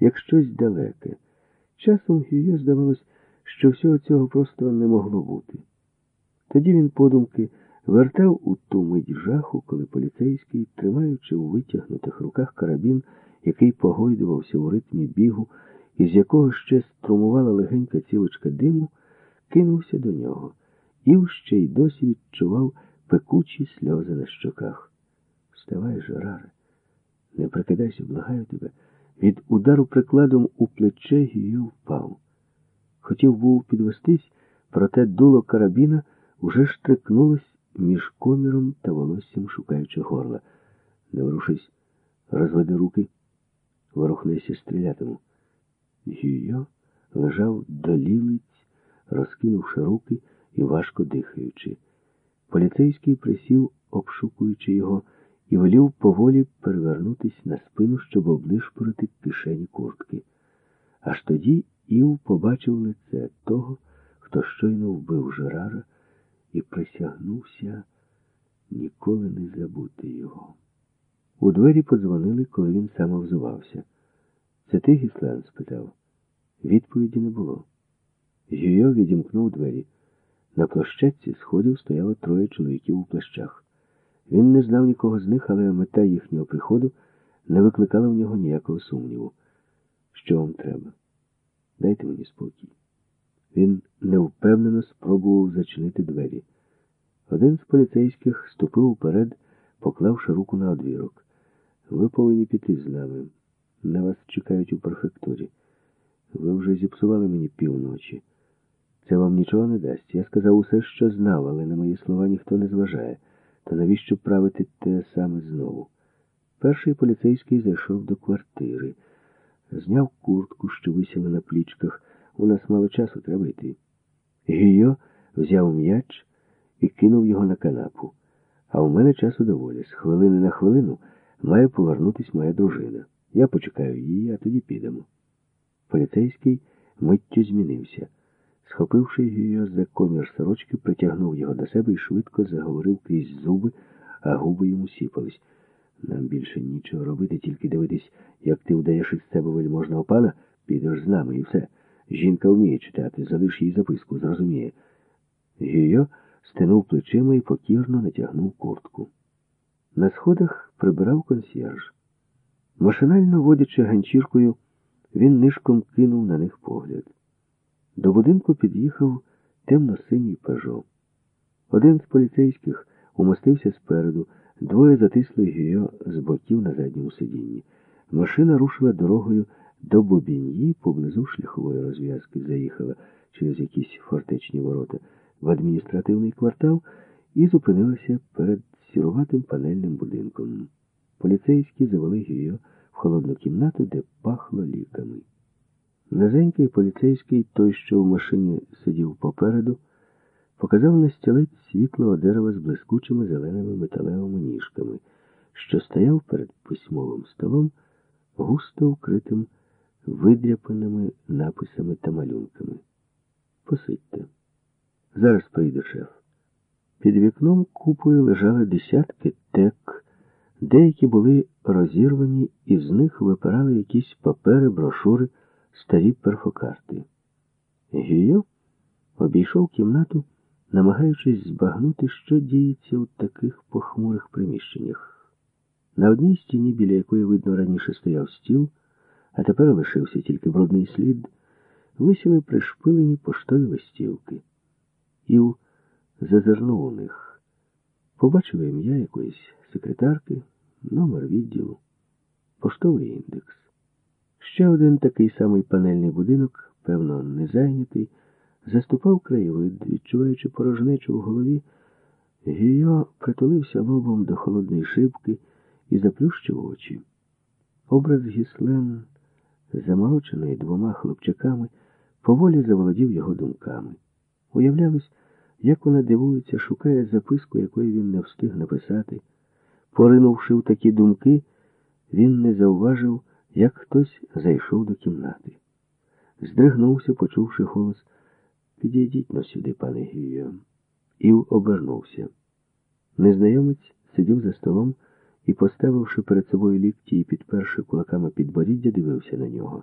як щось далеке. Часом Гює здавалось, що всього цього просто не могло бути. Тоді він подумки вертав у ту мить жаху, коли поліцейський, тримаючи у витягнутих руках карабін, який погойдувався у ритмі бігу, із якого ще струмувала легенька цілочка диму, кинувся до нього і ще й досі відчував пекучі сльози на щоках. Вставай, Жераре, не прикидайся, благаю тебе. Від удару прикладом у плече Гію впав. Хотів був підвестись, проте дуло карабіна уже штрикнулось між коміром та волоссям, шукаючи горла. Не ворушись, розведи руки, ворухнися, стрілятиму. Гійо лежав долілиць, розкинувши руки і важко дихаючи. Поліцейський присів, обшукуючи його, і волів поволі перевернутись на спину, щоб облишпорити кишені куртки. Аж тоді Ів побачив лице того, хто щойно вбив Жерара, і присягнувся ніколи не забути його. У двері подзвонили, коли він сам озувався. Це ти, Гіслан? спитав. Відповіді не було. Гюйо відімкнув двері. На площадці сходів стояло троє чоловіків у плащах. Він не знав нікого з них, але мета їхнього приходу не викликала в нього ніякого сумніву. Що вам треба? Дайте мені спокій. Він невпевнено спробував зачинити двері. Один з поліцейських ступив уперед, поклавши руку на одвірок. Ви повинні піти з нами. На вас чекають у префектурі. Ви вже зіпсували мені півночі. Це вам нічого не дасть. Я сказав усе, що знав, але на мої слова ніхто не зважає. То навіщо правити те саме знову? Перший поліцейський зайшов до квартири, зняв куртку, що висіла на плічках. У нас мало часу, треба йти. Гійо взяв м'яч і кинув його на канапу. А у мене часу доволі. З хвилини на хвилину має повернутись моя дружина. Я почекаю її, а тоді підемо. Поліцейський миттю змінився. Схопивши Гійо за комір сорочки, притягнув його до себе і швидко заговорив крізь зуби, а губи йому сіпались. Нам більше нічого робити, тільки дивитись, як ти вдаєш із себе вельможного пана, підеш з нами і все. Жінка вміє читати, залиш їй записку, зрозуміє. Гійо стинув плечима і покірно натягнув куртку. На сходах прибирав консьєрж. Машинально водячи ганчіркою, він нишком кинув на них погляд. До будинку під'їхав темно-синій пежо. Один з поліцейських умостився спереду, двоє затисли Гійо з боків на задньому сидінні. Машина рушила дорогою до Бобіньї, поблизу шляхової розв'язки, заїхала через якісь фортечні ворота в адміністративний квартал і зупинилася перед сіруватим панельним будинком. Поліцейські завели Гійо в холодну кімнату, де пахло ліками. Низенький поліцейський, той, що в машині сидів попереду, показав на стілець світлого дерева з блискучими зеленими металевими ніжками, що стояв перед письмовим столом, густо вкритим видряпаними написами та малюнками. Посидьте. Зараз прийде шеф. Під вікном купою лежали десятки тек, деякі були розірвані, і з них випирали якісь папери, брошури, старі перфокарти. Гійо обійшов кімнату, намагаючись збагнути, що діється у таких похмурих приміщеннях. На одній стіні, біля якої, видно, раніше стояв стіл, а тепер лишився тільки брудний слід, висіли пришпилені поштові листівки. Ів зазирнув у них. Побачив ім'я якоїсь секретарки, номер відділу, поштовий індекс. Ще один такий самий панельний будинок, певно, не зайнятий, заступав краєвид, відчуваючи порожнечу в голові, Гійо притулився лобом до холодної шибки і заплющив очі. Образ Гіслен, заморочений двома хлопчаками, поволі заволодів його думками. Уявлялось, як вона дивується, шукає записку, якої він не встиг написати. Поринувши в такі думки, він не зауважив, як хтось зайшов до кімнати. Здригнувся, почувши голос Підійдіть но сюди, пане Гію. Ів обернувся. Незнайомець сидів за столом і, поставивши перед собою лікті і підперши кулаками підборіддя, дивився на нього.